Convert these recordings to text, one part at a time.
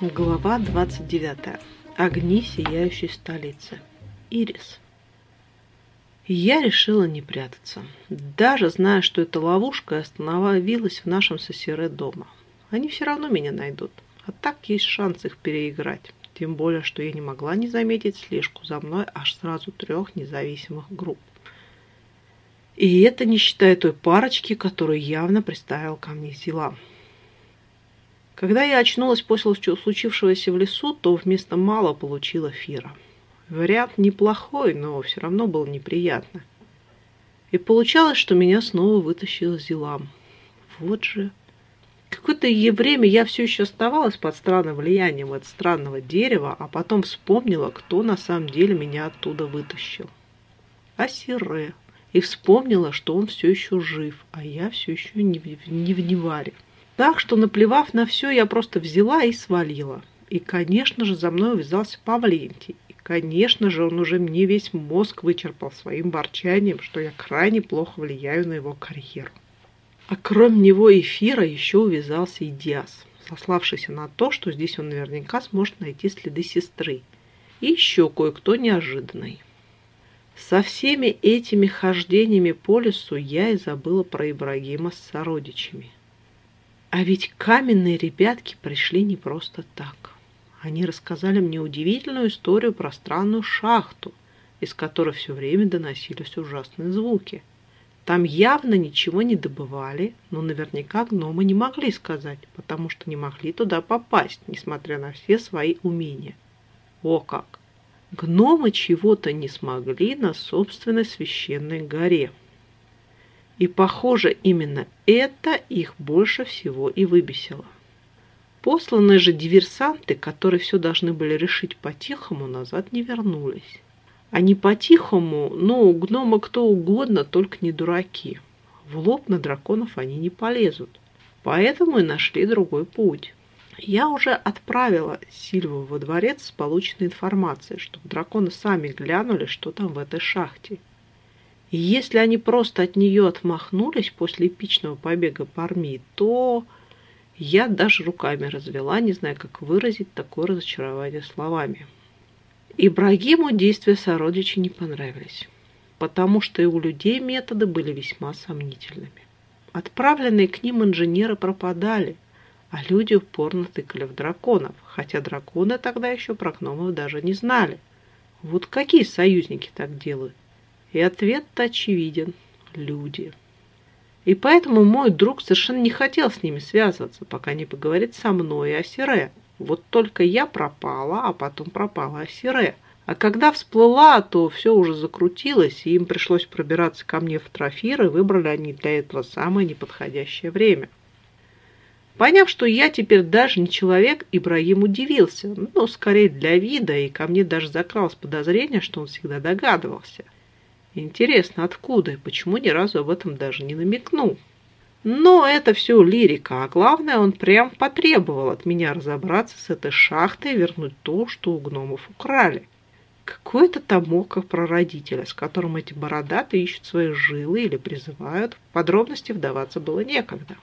Глава 29. Огни сияющей столицы. Ирис. Я решила не прятаться. Даже зная, что это ловушка, остановилась в нашем сосере дома. Они все равно меня найдут. А так есть шанс их переиграть. Тем более, что я не могла не заметить слежку за мной аж сразу трех независимых групп. И это не считая той парочки, которую явно приставил ко мне Зилам. Когда я очнулась после случившегося в лесу, то вместо мало получила Фира. Вариант неплохой, но все равно было неприятно. И получалось, что меня снова вытащил Зилам. Вот же. Какое-то время я все еще оставалась под странным влиянием от странного дерева, а потом вспомнила, кто на самом деле меня оттуда вытащил. Асире. И вспомнила, что он все еще жив, а я все еще не не в Неваре. Так что, наплевав на все, я просто взяла и свалила. И, конечно же, за мной увязался Павлентий. И, конечно же, он уже мне весь мозг вычерпал своим ворчанием, что я крайне плохо влияю на его карьеру. А кроме него эфира еще увязался и Диас, сославшийся на то, что здесь он наверняка сможет найти следы сестры. И еще кое-кто неожиданный. Со всеми этими хождениями по лесу я и забыла про Ибрагима с сородичами. А ведь каменные ребятки пришли не просто так. Они рассказали мне удивительную историю про странную шахту, из которой все время доносились ужасные звуки. Там явно ничего не добывали, но наверняка гномы не могли сказать, потому что не могли туда попасть, несмотря на все свои умения. О как! Гномы чего-то не смогли на собственной священной горе. И, похоже, именно это их больше всего и выбесило. Посланные же диверсанты, которые все должны были решить по-тихому, назад не вернулись. Они по-тихому, ну, у гнома кто угодно, только не дураки. В лоб на драконов они не полезут. Поэтому и нашли другой путь. Я уже отправила Сильву во дворец с полученной информацией, чтобы драконы сами глянули, что там в этой шахте. И если они просто от нее отмахнулись после эпичного побега по армии, то я даже руками развела, не зная, как выразить такое разочарование словами. Ибрагиму действия сородичей не понравились, потому что и у людей методы были весьма сомнительными. Отправленные к ним инженеры пропадали, а люди упорно тыкали в драконов, хотя драконы тогда еще про гномов даже не знали. Вот какие союзники так делают? И ответ-то очевиден – люди. И поэтому мой друг совершенно не хотел с ними связываться, пока не поговорит со мной о Сире. Вот только я пропала, а потом пропала Асире. А когда всплыла, то все уже закрутилось, и им пришлось пробираться ко мне в трофир, и выбрали они для этого самое неподходящее время. Поняв, что я теперь даже не человек, Ибраим удивился, но ну, скорее для вида, и ко мне даже закралось подозрение, что он всегда догадывался – Интересно, откуда и почему ни разу об этом даже не намекнул? Но это все лирика, а главное, он прям потребовал от меня разобраться с этой шахтой и вернуть то, что у гномов украли. Какой-то тамока прародителя, с которым эти бородатые ищут свои жилы или призывают, в подробности вдаваться было некогда.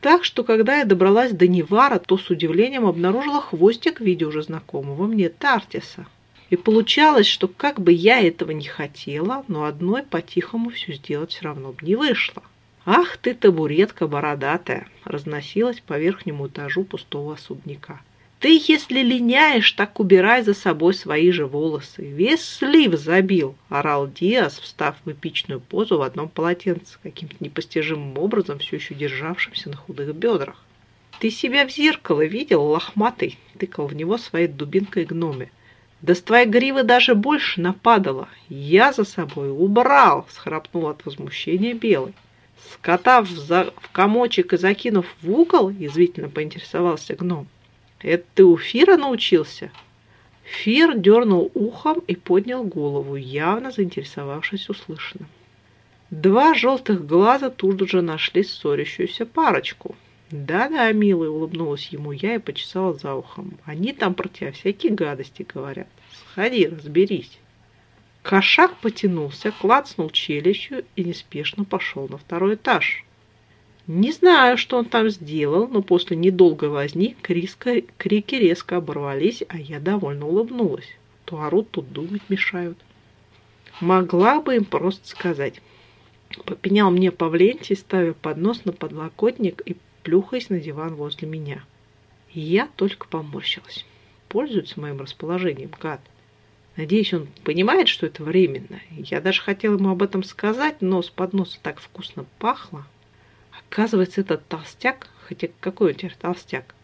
Так что, когда я добралась до Невара, то с удивлением обнаружила хвостик в виде уже знакомого мне Тартиса. И получалось, что как бы я этого не хотела, но одной по-тихому все сделать все равно бы не вышло. «Ах ты, табуретка бородатая!» разносилась по верхнему этажу пустого особняка. «Ты, если линяешь, так убирай за собой свои же волосы. Весь слив забил!» – орал Диас, встав в эпичную позу в одном полотенце, каким-то непостижимым образом все еще державшимся на худых бедрах. «Ты себя в зеркало видел, лохматый?» – тыкал в него своей дубинкой гноме. Да с твоей гривы даже больше нападало. Я за собой убрал, схрапнул от возмущения Белый. Скотав за... в комочек и закинув в угол, язвительно поинтересовался гном. Это ты у Фира научился? Фир дернул ухом и поднял голову, явно заинтересовавшись услышанным. Два желтых глаза тут же нашли ссорящуюся парочку. «Да-да, милый», — улыбнулась ему я и почесала за ухом. «Они там про тебя всякие гадости говорят. Сходи, разберись». Кошак потянулся, клацнул челюстью и неспешно пошел на второй этаж. Не знаю, что он там сделал, но после недолгой возни криска, крики резко оборвались, а я довольно улыбнулась. То орут, тут думать мешают. Могла бы им просто сказать. Попенял мне Павлентий, ставя поднос на подлокотник и плюхаясь на диван возле меня. Я только поморщилась. Пользуется моим расположением, гад. Надеюсь, он понимает, что это временно. Я даже хотела ему об этом сказать, но с подноса так вкусно пахло. Оказывается, этот толстяк, хотя какой он теперь толстяк,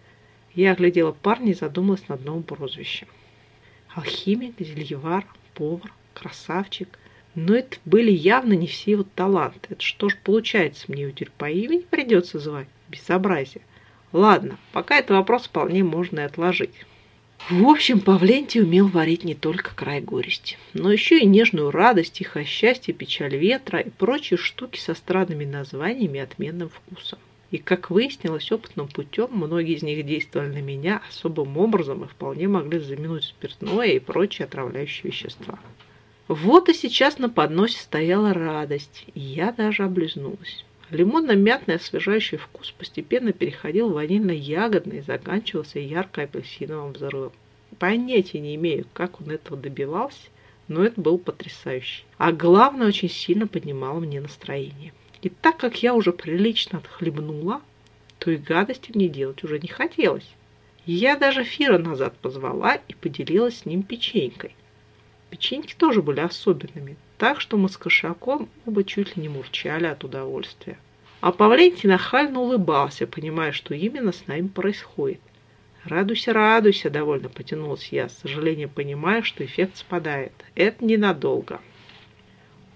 я оглядела парня и задумалась над новым прозвищем. Алхимик, зельевар, повар, красавчик. Но это были явно не все его таланты. Это что ж получается, мне его теперь по имени придется звать? Безобразие. Ладно, пока этот вопрос вполне можно и отложить. В общем, Павлентий умел варить не только край горести, но еще и нежную радость, тихое счастье, печаль ветра и прочие штуки со странными названиями и отменным вкусом. И, как выяснилось опытным путем, многие из них действовали на меня особым образом и вполне могли заменить спиртное и прочие отравляющие вещества. Вот и сейчас на подносе стояла радость, и я даже облизнулась. Лимонно-мятный освежающий вкус постепенно переходил в ванильно-ягодный и заканчивался ярко-апельсиновым взрывом. Понятия не имею, как он этого добивался, но это был потрясающе. А главное, очень сильно поднимало мне настроение. И так как я уже прилично отхлебнула, то и гадости мне делать уже не хотелось. Я даже Фира назад позвала и поделилась с ним печенькой. Печеньки тоже были особенными, так что мы с кошаком оба чуть ли не мурчали от удовольствия. А Павлентий нахально улыбался, понимая, что именно с нами происходит. «Радуйся, радуйся!» – довольно потянулась я, с сожалением понимая, что эффект спадает. «Это ненадолго».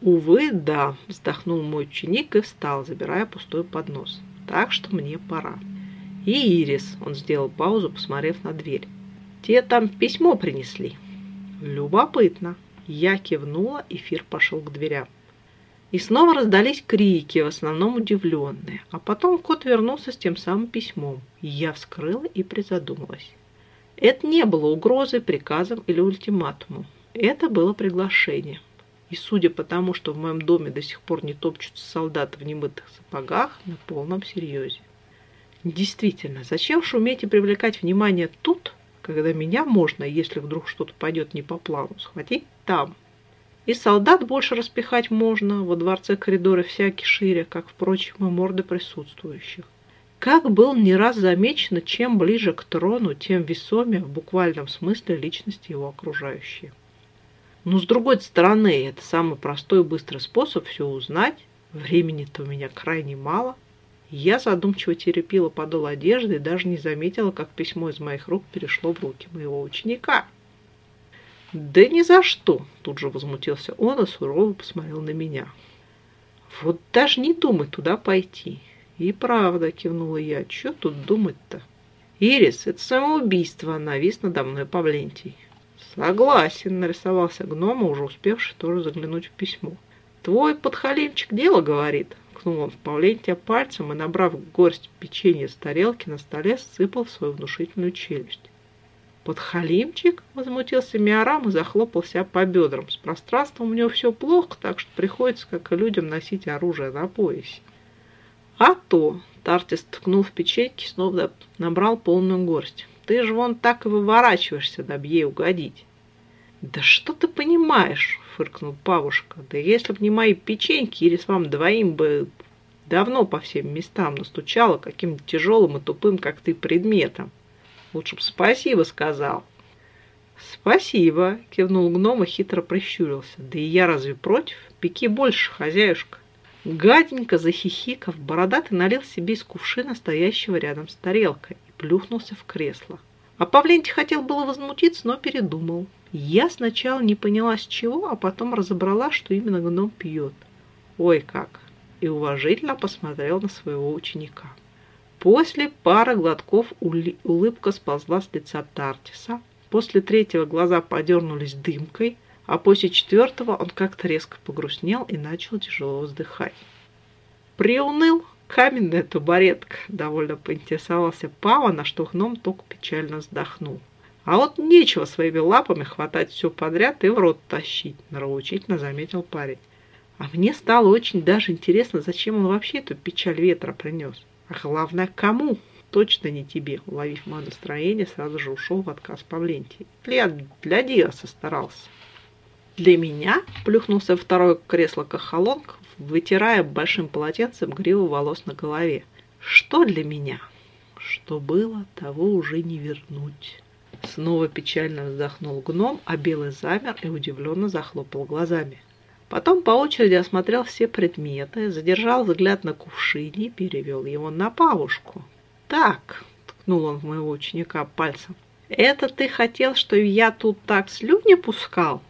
«Увы, да», – вздохнул мой ученик и встал, забирая пустой поднос. «Так что мне пора». «И Ирис», – он сделал паузу, посмотрев на дверь. «Те там письмо принесли». «Любопытно». Я кивнула, эфир пошел к дверям. И снова раздались крики, в основном удивленные. А потом кот вернулся с тем самым письмом. Я вскрыла и призадумалась. Это не было угрозой, приказом или ультиматумом. Это было приглашение. И судя по тому, что в моем доме до сих пор не топчутся солдаты в немытых сапогах, на полном серьезе. Действительно, зачем шуметь и привлекать внимание тут, когда меня можно, если вдруг что-то пойдет не по плану, схватить там. И солдат больше распихать можно, во дворце коридоры всякие шире, как, впрочем, и морды присутствующих. Как был не раз замечено, чем ближе к трону, тем весомее в буквальном смысле личности его окружающие. Но с другой стороны, это самый простой и быстрый способ все узнать. Времени-то у меня крайне мало, я задумчиво теребила подол одежды и даже не заметила, как письмо из моих рук перешло в руки моего ученика. «Да ни за что!» – тут же возмутился он и сурово посмотрел на меня. «Вот даже не думай туда пойти!» «И правда!» – кивнула я. «Чё тут думать-то?» «Ирис, это самоубийство!» – навис надо мной Павлентий. «Согласен!» – нарисовался гном, уже успевший тоже заглянуть в письмо. «Твой подхалимчик дело говорит!» Ткнул он в Павлентия пальцем и, набрав горсть печенья с тарелки, на столе сыпал в свою внушительную челюсть. «Подхалимчик?» – возмутился Миорам и захлопал себя по бедрам. «С пространством у него все плохо, так что приходится, как и людям, носить оружие на поясе». «А то!» – Тартис ткнул в печеньки, снова набрал полную горсть. «Ты же вон так и выворачиваешься, дабы ей угодить». «Да что ты понимаешь?» — фыркнул Павушка. «Да если б не мои печеньки, или с вам двоим бы давно по всем местам настучала каким-то тяжелым и тупым, как ты, предметом. Лучше б спасибо сказал». «Спасибо», — кивнул гном и хитро прищурился. «Да и я разве против? Пеки больше, хозяюшка». Гаденько захихиков, бородатый налил себе из кувшина, стоящего рядом с тарелкой, и плюхнулся в кресло. А Павлентий хотел было возмутиться, но передумал. Я сначала не поняла с чего, а потом разобрала, что именно гном пьет. Ой, как! И уважительно посмотрел на своего ученика. После пары глотков улыбка сползла с лица Тартиса. После третьего глаза подернулись дымкой, а после четвертого он как-то резко погрустнел и начал тяжело вздыхать. Приуныл каменная табуретка, довольно поинтересовался Пава, на что гном только печально вздохнул. А вот нечего своими лапами хватать все подряд и в рот тащить, нравоучительно заметил парень. А мне стало очень даже интересно, зачем он вообще эту печаль ветра принес. А главное, кому? Точно не тебе. Уловив мое настроение, сразу же ушел в отказ Павлентий. Я для Диаса старался. Для меня плюхнулся второе кресло кахалонг, вытирая большим полотенцем гриву волос на голове. Что для меня? Что было, того уже не вернуть. Снова печально вздохнул гном, а белый замер и удивленно захлопал глазами. Потом по очереди осмотрел все предметы, задержал взгляд на кувшине и перевел его на павушку. «Так», — ткнул он в моего ученика пальцем, — «это ты хотел, что я тут так слюни пускал?»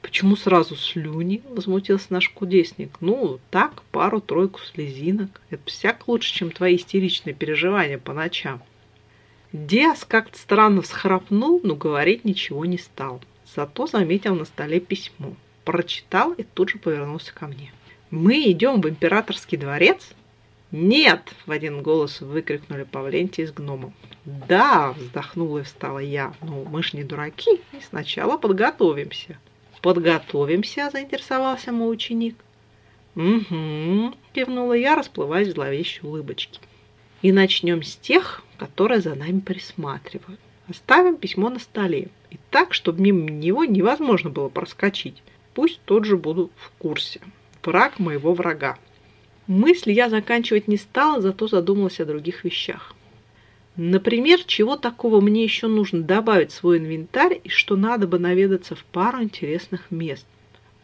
«Почему сразу слюни?» – возмутился наш кудесник. «Ну, так, пару-тройку слезинок. Это всяк лучше, чем твои истеричные переживания по ночам». Диас как-то странно всхрапнул, но говорить ничего не стал. Зато заметил на столе письмо. Прочитал и тут же повернулся ко мне. «Мы идем в императорский дворец?» «Нет!» – в один голос выкрикнули Павлентий с гномом. «Да!» – вздохнула и встала я. «Ну, мы ж не дураки, и сначала подготовимся». «Подготовимся?» – заинтересовался мой ученик. «Угу», – кивнула я, расплываясь в зловещей улыбочке. «И начнем с тех, которые за нами присматривают. Оставим письмо на столе, и так, чтобы мимо него невозможно было проскочить. Пусть тот же буду в курсе. Враг моего врага». Мысль я заканчивать не стала, зато задумалась о других вещах. Например, чего такого мне еще нужно добавить в свой инвентарь и что надо бы наведаться в пару интересных мест.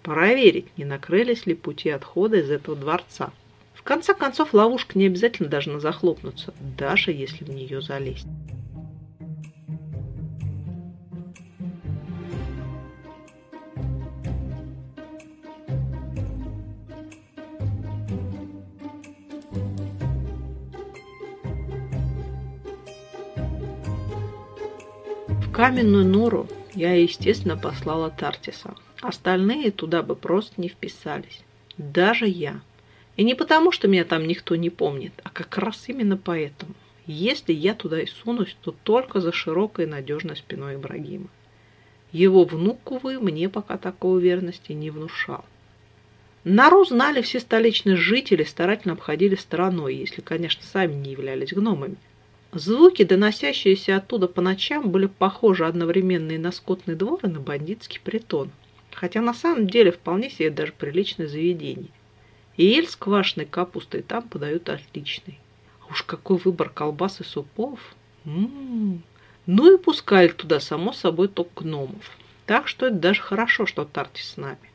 Проверить, не накрылись ли пути отхода из этого дворца. В конце концов, ловушка не обязательно должна захлопнуться, даже если в нее залезть. каменную нору я, естественно, послала Тартиса. Остальные туда бы просто не вписались. Даже я. И не потому, что меня там никто не помнит, а как раз именно поэтому. Если я туда и сунусь, то только за широкой и надежной спиной Ибрагима. Его внук, увы, мне пока такой уверенности не внушал. Нару знали все столичные жители, старательно обходили стороной, если, конечно, сами не являлись гномами. Звуки, доносящиеся оттуда по ночам, были похожи одновременно и на скотный двор, и на бандитский притон. Хотя на самом деле вполне себе даже приличное заведение. И ель с квашеной капустой там подают отличный. А уж какой выбор колбас и супов. М -м -м. Ну и пускали туда, само собой, только гномов. Так что это даже хорошо, что Тарти с нами.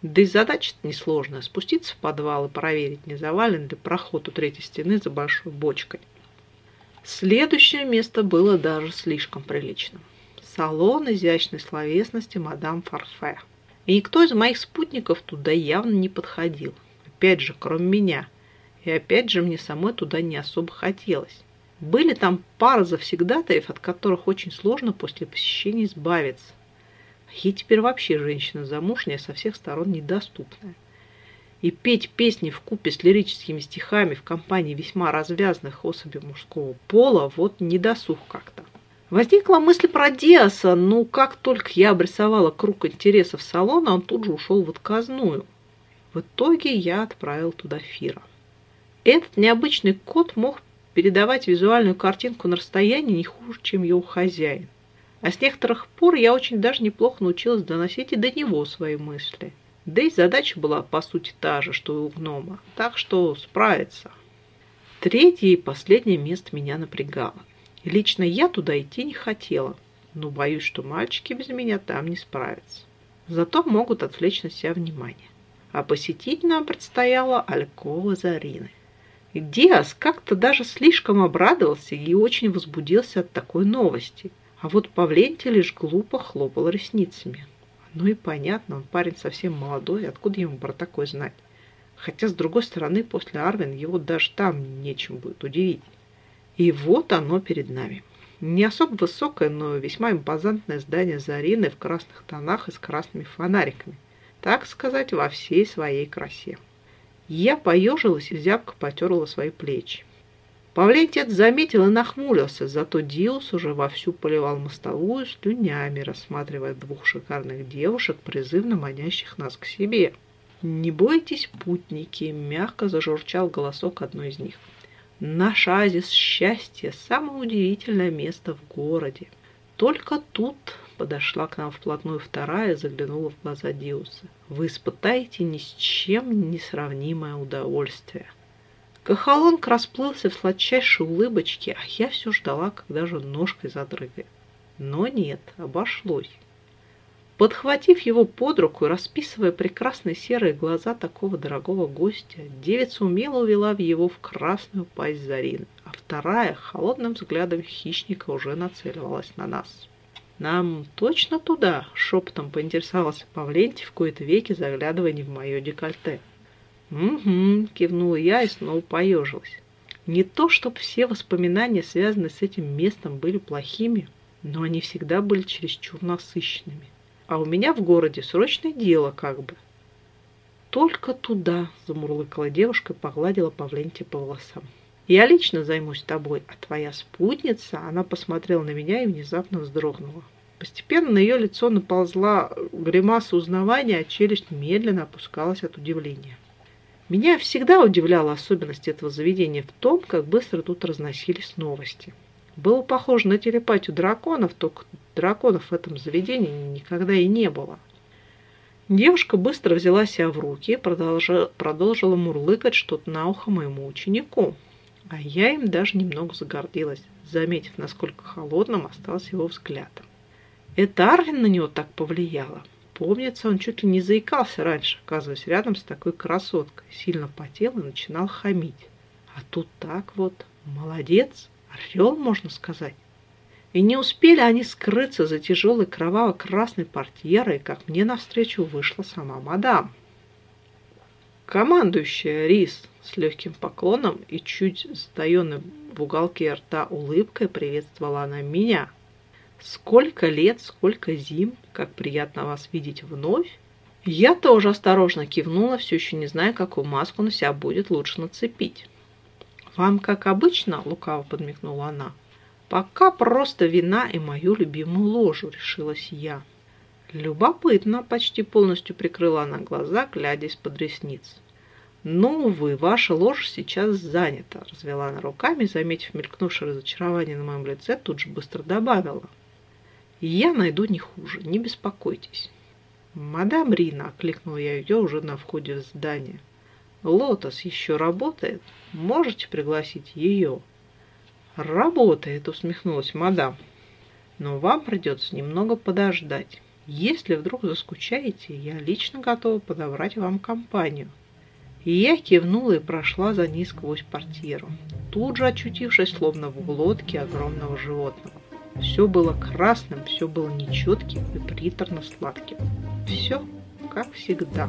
Да и задача-то несложная. Спуститься в подвал и проверить, не завален ли проход у третьей стены за большой бочкой. Следующее место было даже слишком приличным. Салон изящной словесности мадам Фарфе. И никто из моих спутников туда явно не подходил. Опять же, кроме меня. И опять же, мне самой туда не особо хотелось. Были там пара завсегдатаев, от которых очень сложно после посещения избавиться. Ей теперь вообще женщина замужняя, со всех сторон недоступная и петь песни в купе с лирическими стихами в компании весьма развязных особей мужского пола вот не досуг как-то. Возникла мысль про Диаса, но как только я обрисовала круг интересов салона, он тут же ушел в отказную. В итоге я отправил туда Фира. Этот необычный кот мог передавать визуальную картинку на расстоянии не хуже, чем его хозяин. А с некоторых пор я очень даже неплохо научилась доносить и до него свои мысли – да и задача была, по сути, та же, что и у гнома, так что справится. Третье и последнее место меня напрягало. Лично я туда идти не хотела, но боюсь, что мальчики без меня там не справятся. Зато могут отвлечь на себя внимание. А посетить нам предстояло Алькова Зарины. Диас как-то даже слишком обрадовался и очень возбудился от такой новости. А вот Павлентий лишь глупо хлопал ресницами. Ну и понятно, он парень совсем молодой, откуда ему про такое знать? Хотя, с другой стороны, после Арвин его даже там нечем будет удивить. И вот оно перед нами. Не особо высокое, но весьма импозантное здание Зарины в красных тонах и с красными фонариками. Так сказать, во всей своей красе. Я поежилась и зябко потерла свои плечи. Павлентий заметил и нахмурился, зато Диус уже вовсю поливал мостовую слюнями, рассматривая двух шикарных девушек, призывно манящих нас к себе. «Не бойтесь, путники!» – мягко зажурчал голосок одной из них. «Наш оазис счастья – самое удивительное место в городе. Только тут подошла к нам вплотную вторая и заглянула в глаза Диуса. Вы испытаете ни с чем не сравнимое удовольствие. Кахалонг расплылся в сладчайшей улыбочке, а я все ждала, когда же ножкой задрыгает. Но нет, обошлось. Подхватив его под руку и расписывая прекрасные серые глаза такого дорогого гостя, девица умело увела в его в красную пасть Зарины, а вторая холодным взглядом хищника уже нацеливалась на нас. «Нам точно туда?» — шепотом поинтересовался Павлентий в кои-то веки, заглядывая не в мое декольте. «Угу», — кивнула я и снова поежилась. Не то, чтобы все воспоминания, связанные с этим местом, были плохими, но они всегда были чересчур насыщенными. А у меня в городе срочное дело как бы. «Только туда», — замурлыкала девушка и погладила Павлентия по волосам. «Я лично займусь тобой, а твоя спутница...» Она посмотрела на меня и внезапно вздрогнула. Постепенно на ее лицо наползла гримаса узнавания, а челюсть медленно опускалась от удивления. Меня всегда удивляла особенность этого заведения в том, как быстро тут разносились новости. Было похоже на телепатию драконов, только драконов в этом заведении никогда и не было. Девушка быстро взяла себя в руки и продолжила, мурлыкать что-то на ухо моему ученику. А я им даже немного загордилась, заметив, насколько холодным остался его взгляд. Это Арвин на него так повлияло. Помнится, он чуть ли не заикался раньше, оказываясь рядом с такой красоткой, сильно потел и начинал хамить. А тут так вот, молодец, орел, можно сказать. И не успели они скрыться за тяжелой кроваво-красной портьерой, как мне навстречу вышла сама мадам. Командующая Рис с легким поклоном и чуть сдаенным в уголке рта улыбкой приветствовала она меня. Сколько лет, сколько зим, как приятно вас видеть вновь. Я тоже осторожно кивнула, все еще не зная, какую маску на себя будет лучше нацепить. «Вам, как обычно?» — лукаво подмигнула она. Пока просто вина и мою любимую ложу, решилась я. Любопытно, почти полностью прикрыла она глаза, глядя из-под ресниц. «Ну, увы, ваша ложь сейчас занята», — развела она руками, заметив мелькнувшее разочарование на моем лице, тут же быстро добавила. «Я найду не хуже, не беспокойтесь». «Мадам Рина», — окликнула я ее уже на входе в здание. «Лотос еще работает? Можете пригласить ее?» «Работает», — усмехнулась мадам. «Но вам придется немного подождать. Если вдруг заскучаете, я лично готова подобрать вам компанию». И я кивнула и прошла за ней сквозь портьеру, тут же очутившись словно в глотке огромного животного. Все было красным, все было нечетким и приторно сладким. Все как всегда.